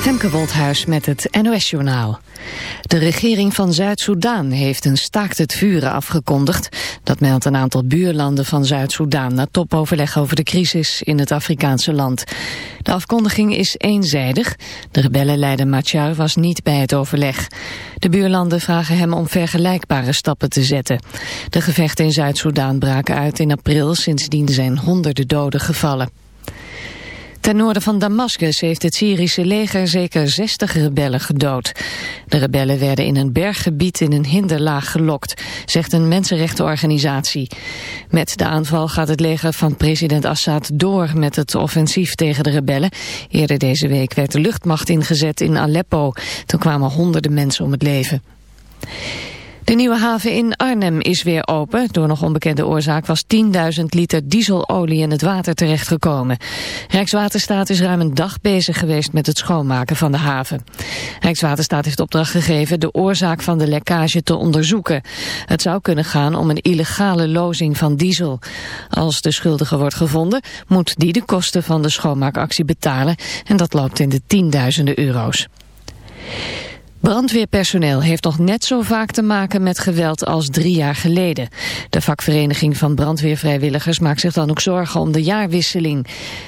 Femke Woldhuis met het NOS-journaal. De regering van Zuid-Soedan heeft een staakt het vuren afgekondigd. Dat meldt een aantal buurlanden van Zuid-Soedan... na topoverleg over de crisis in het Afrikaanse land. De afkondiging is eenzijdig. De rebellenleider Machar was niet bij het overleg. De buurlanden vragen hem om vergelijkbare stappen te zetten. De gevechten in Zuid-Soedan braken uit in april. Sindsdien zijn honderden doden gevallen. Ten noorden van Damascus heeft het Syrische leger zeker 60 rebellen gedood. De rebellen werden in een berggebied in een hinderlaag gelokt, zegt een mensenrechtenorganisatie. Met de aanval gaat het leger van president Assad door met het offensief tegen de rebellen. Eerder deze week werd de luchtmacht ingezet in Aleppo. Toen kwamen honderden mensen om het leven. De nieuwe haven in Arnhem is weer open. Door nog onbekende oorzaak was 10.000 liter dieselolie in het water terechtgekomen. Rijkswaterstaat is ruim een dag bezig geweest met het schoonmaken van de haven. Rijkswaterstaat heeft opdracht gegeven de oorzaak van de lekkage te onderzoeken. Het zou kunnen gaan om een illegale lozing van diesel. Als de schuldige wordt gevonden, moet die de kosten van de schoonmaakactie betalen. En dat loopt in de tienduizenden euro's. Brandweerpersoneel heeft nog net zo vaak te maken met geweld als drie jaar geleden. De vakvereniging van brandweervrijwilligers maakt zich dan ook zorgen om de jaarwisseling.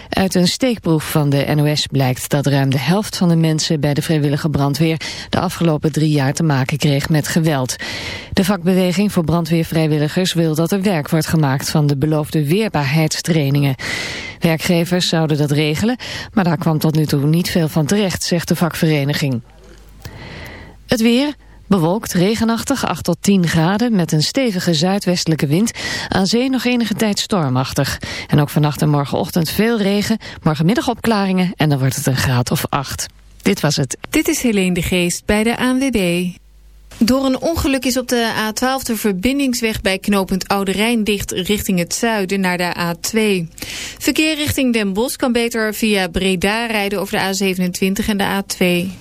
Uit een steekproef van de NOS blijkt dat ruim de helft van de mensen bij de vrijwillige brandweer de afgelopen drie jaar te maken kreeg met geweld. De vakbeweging voor brandweervrijwilligers wil dat er werk wordt gemaakt van de beloofde weerbaarheidstrainingen. Werkgevers zouden dat regelen, maar daar kwam tot nu toe niet veel van terecht, zegt de vakvereniging. Het weer, bewolkt, regenachtig, 8 tot 10 graden... met een stevige zuidwestelijke wind. Aan zee nog enige tijd stormachtig. En ook vannacht en morgenochtend veel regen. Morgenmiddag opklaringen en dan wordt het een graad of 8. Dit was het. Dit is Helene de Geest bij de ANWB. Door een ongeluk is op de A12 de verbindingsweg bij knooppunt Oude Rijn dicht richting het zuiden naar de A2. Verkeer richting Den Bosch kan beter via Breda rijden over de A27 en de A2.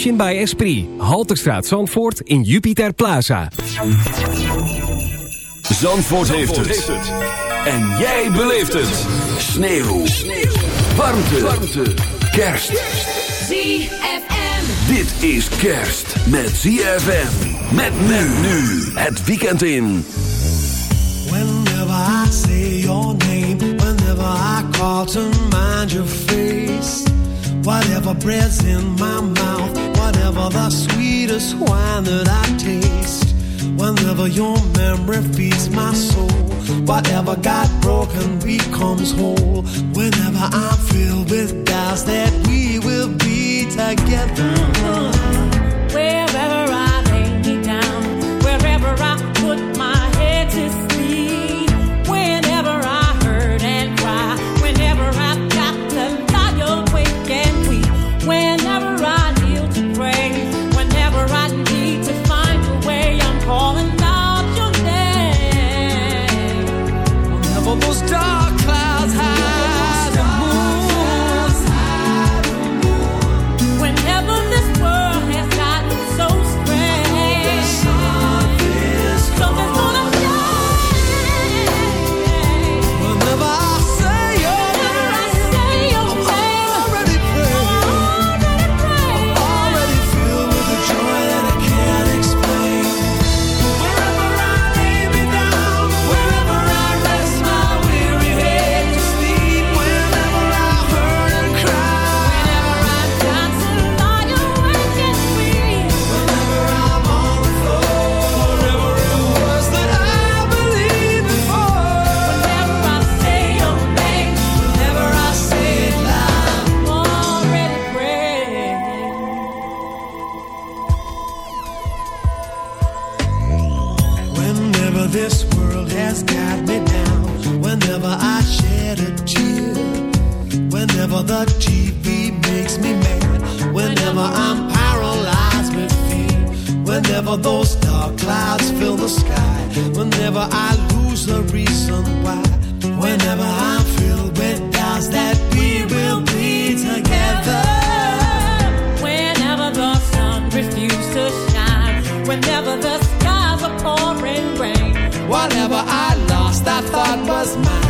Emotion by Esprit. Halterstraat Zandvoort in Jupiter Plaza. Zandvoort heeft het. En jij beleeft het. Sneeuw. Sneeuw. Warmte. Warmte. Kerst. ZFM. Dit is kerst met ZFM. Met men nu. Het weekend in. Whenever I say your name, whenever I call to mind your face, whatever bread's in my mouth, whatever the sweetest wine that I taste, whenever your memory feeds my soul, whatever got broken becomes whole, whenever I'm filled Whatever I lost, I thought was mine.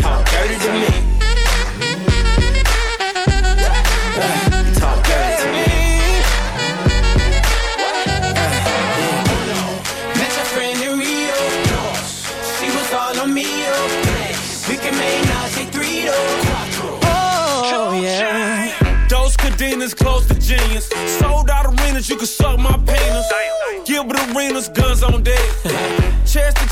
Talk dirty to me. Talk dirty to me. You talk dirty to me. Met your friend in Rio. She was all on me. oh. We can make now say three though. Oh yeah. Those cadenas close to genius. Sold out arenas, you can suck my penis. Gilbert Arenas, guns on deck.